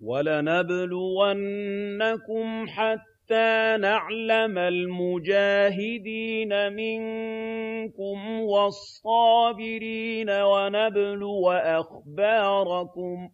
وَلَنَبْلُوَنَّكُمْ حَتَّىٰ نَعْلَمَ الْمُجَاهِدِينَ مِنكُمْ وَالصَّابِرِينَ وَنَبْلُوَ أَخْبَارَكُمْ